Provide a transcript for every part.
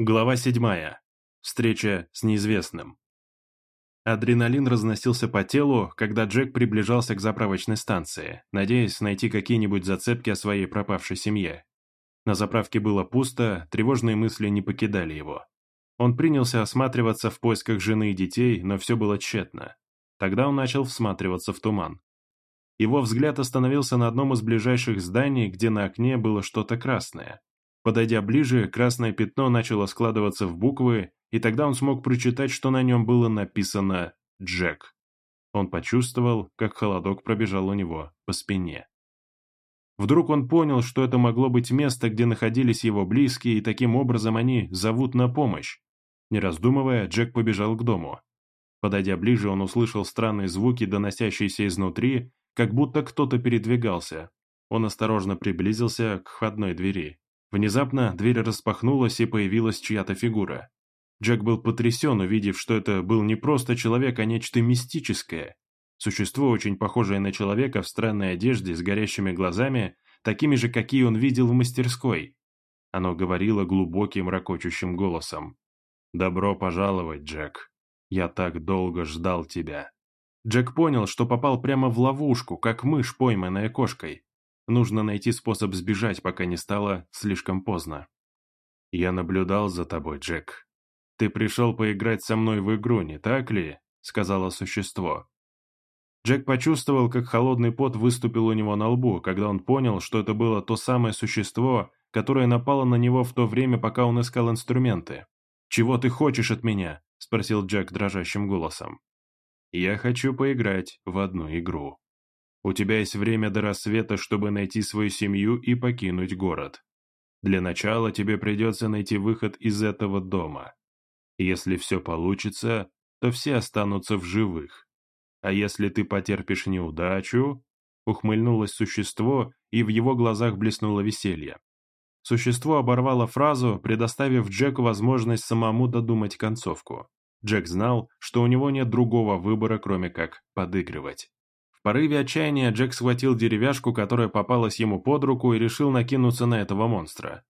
Глава 7. Встреча с неизвестным. Адреналин разносился по телу, когда Джек приближался к заправочной станции, надеясь найти какие-нибудь зацепки о своей пропавшей семье. На заправке было пусто, тревожные мысли не покидали его. Он принялся осматриваться в поисках жены и детей, но все было тщетно. Тогда он начал всматриваться в туман. Его взгляд остановился на одном из ближайших зданий, где на окне было что-то красное. Подойдя ближе, красное пятно начало складываться в буквы, и тогда он смог прочитать, что на нем было написано «Джек». Он почувствовал, как холодок пробежал у него по спине. Вдруг он понял, что это могло быть место, где находились его близкие, и таким образом они зовут на помощь. Не раздумывая, Джек побежал к дому. Подойдя ближе, он услышал странные звуки, доносящиеся изнутри, как будто кто-то передвигался. Он осторожно приблизился к входной двери. Внезапно дверь распахнулась и появилась чья-то фигура. Джек был потрясен, увидев, что это был не просто человек, а нечто мистическое. Существо, очень похожее на человека в странной одежде с горящими глазами, такими же, какие он видел в мастерской. Оно говорило глубоким, ракочущим голосом. «Добро пожаловать, Джек. Я так долго ждал тебя». Джек понял, что попал прямо в ловушку, как мышь, пойманная кошкой. Нужно найти способ сбежать, пока не стало слишком поздно. «Я наблюдал за тобой, Джек. Ты пришел поиграть со мной в игру, не так ли?» — сказала существо. Джек почувствовал, как холодный пот выступил у него на лбу, когда он понял, что это было то самое существо, которое напало на него в то время, пока он искал инструменты. «Чего ты хочешь от меня?» — спросил Джек дрожащим голосом. «Я хочу поиграть в одну игру». У тебя есть время до рассвета, чтобы найти свою семью и покинуть город. Для начала тебе придется найти выход из этого дома. Если все получится, то все останутся в живых. А если ты потерпишь неудачу...» Ухмыльнулось существо, и в его глазах блеснуло веселье. Существо оборвало фразу, предоставив Джеку возможность самому додумать концовку. Джек знал, что у него нет другого выбора, кроме как подыгрывать. В порыве отчаяния Джек схватил деревяшку, которая попалась ему под руку, и решил накинуться на этого монстра.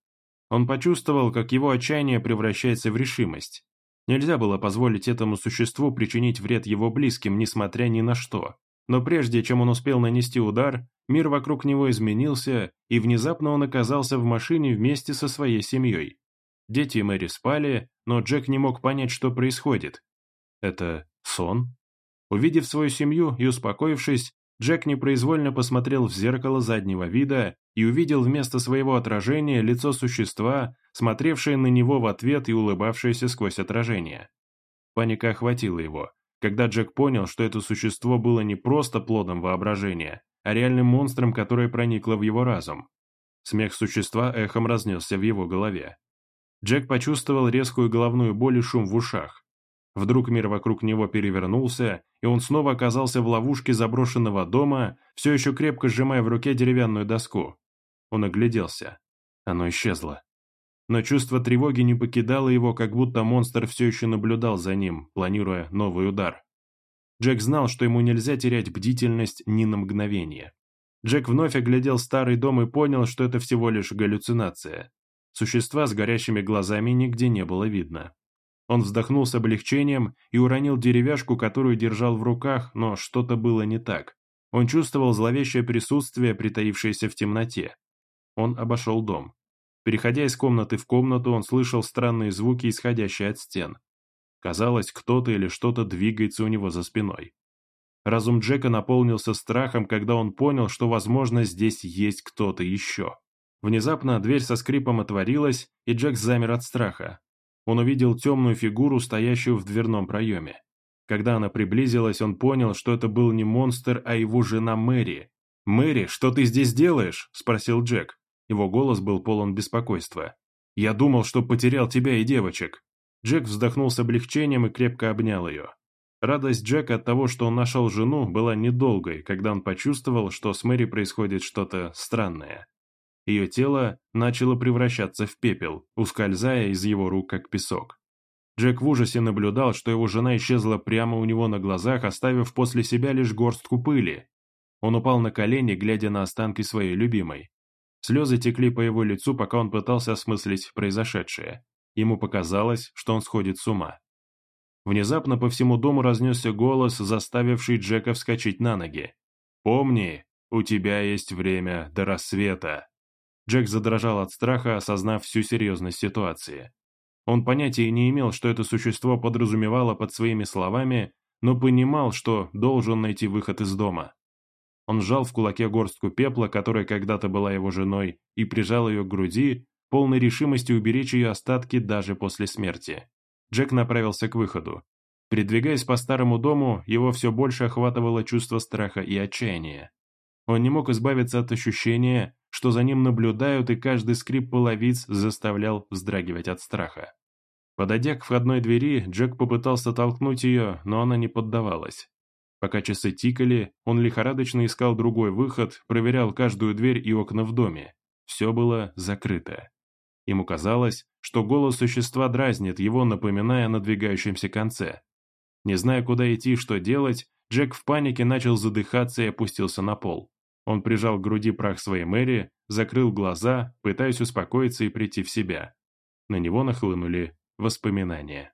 Он почувствовал, как его отчаяние превращается в решимость. Нельзя было позволить этому существу причинить вред его близким, несмотря ни на что. Но прежде чем он успел нанести удар, мир вокруг него изменился, и внезапно он оказался в машине вместе со своей семьей. Дети Мэри спали, но Джек не мог понять, что происходит. Это сон? Увидев свою семью и успокоившись, Джек непроизвольно посмотрел в зеркало заднего вида и увидел вместо своего отражения лицо существа, смотревшее на него в ответ и улыбавшееся сквозь отражение. Паника охватила его, когда Джек понял, что это существо было не просто плодом воображения, а реальным монстром, которое проникло в его разум. Смех существа эхом разнесся в его голове. Джек почувствовал резкую головную боль и шум в ушах. Вдруг мир вокруг него перевернулся, и он снова оказался в ловушке заброшенного дома, все еще крепко сжимая в руке деревянную доску. Он огляделся. Оно исчезло. Но чувство тревоги не покидало его, как будто монстр все еще наблюдал за ним, планируя новый удар. Джек знал, что ему нельзя терять бдительность ни на мгновение. Джек вновь оглядел старый дом и понял, что это всего лишь галлюцинация. Существа с горящими глазами нигде не было видно. Он вздохнул с облегчением и уронил деревяшку, которую держал в руках, но что-то было не так. Он чувствовал зловещее присутствие, притаившееся в темноте. Он обошел дом. Переходя из комнаты в комнату, он слышал странные звуки, исходящие от стен. Казалось, кто-то или что-то двигается у него за спиной. Разум Джека наполнился страхом, когда он понял, что, возможно, здесь есть кто-то еще. Внезапно дверь со скрипом отворилась, и Джек замер от страха. Он увидел темную фигуру, стоящую в дверном проеме. Когда она приблизилась, он понял, что это был не монстр, а его жена Мэри. «Мэри, что ты здесь делаешь?» – спросил Джек. Его голос был полон беспокойства. «Я думал, что потерял тебя и девочек». Джек вздохнул с облегчением и крепко обнял ее. Радость Джека от того, что он нашел жену, была недолгой, когда он почувствовал, что с Мэри происходит что-то странное. Ее тело начало превращаться в пепел, ускользая из его рук как песок. Джек в ужасе наблюдал, что его жена исчезла прямо у него на глазах, оставив после себя лишь горстку пыли. Он упал на колени, глядя на останки своей любимой. Слезы текли по его лицу, пока он пытался осмыслить произошедшее. Ему показалось, что он сходит с ума. Внезапно по всему дому разнесся голос, заставивший Джека вскочить на ноги. «Помни, у тебя есть время до рассвета». Джек задрожал от страха, осознав всю серьезность ситуации. Он понятия не имел, что это существо подразумевало под своими словами, но понимал, что должен найти выход из дома. Он сжал в кулаке горстку пепла, которая когда-то была его женой, и прижал ее к груди, полной решимости уберечь ее остатки даже после смерти. Джек направился к выходу. Передвигаясь по старому дому, его все больше охватывало чувство страха и отчаяния. Он не мог избавиться от ощущения, что за ним наблюдают, и каждый скрип половиц заставлял вздрагивать от страха. Подойдя к входной двери, Джек попытался толкнуть ее, но она не поддавалась. Пока часы тикали, он лихорадочно искал другой выход, проверял каждую дверь и окна в доме. Все было закрыто. Ему казалось, что голос существа дразнит его, напоминая о надвигающемся конце. Не зная, куда идти и что делать, Джек в панике начал задыхаться и опустился на пол. Он прижал к груди прах своей Мэри, закрыл глаза, пытаясь успокоиться и прийти в себя. На него нахлынули воспоминания.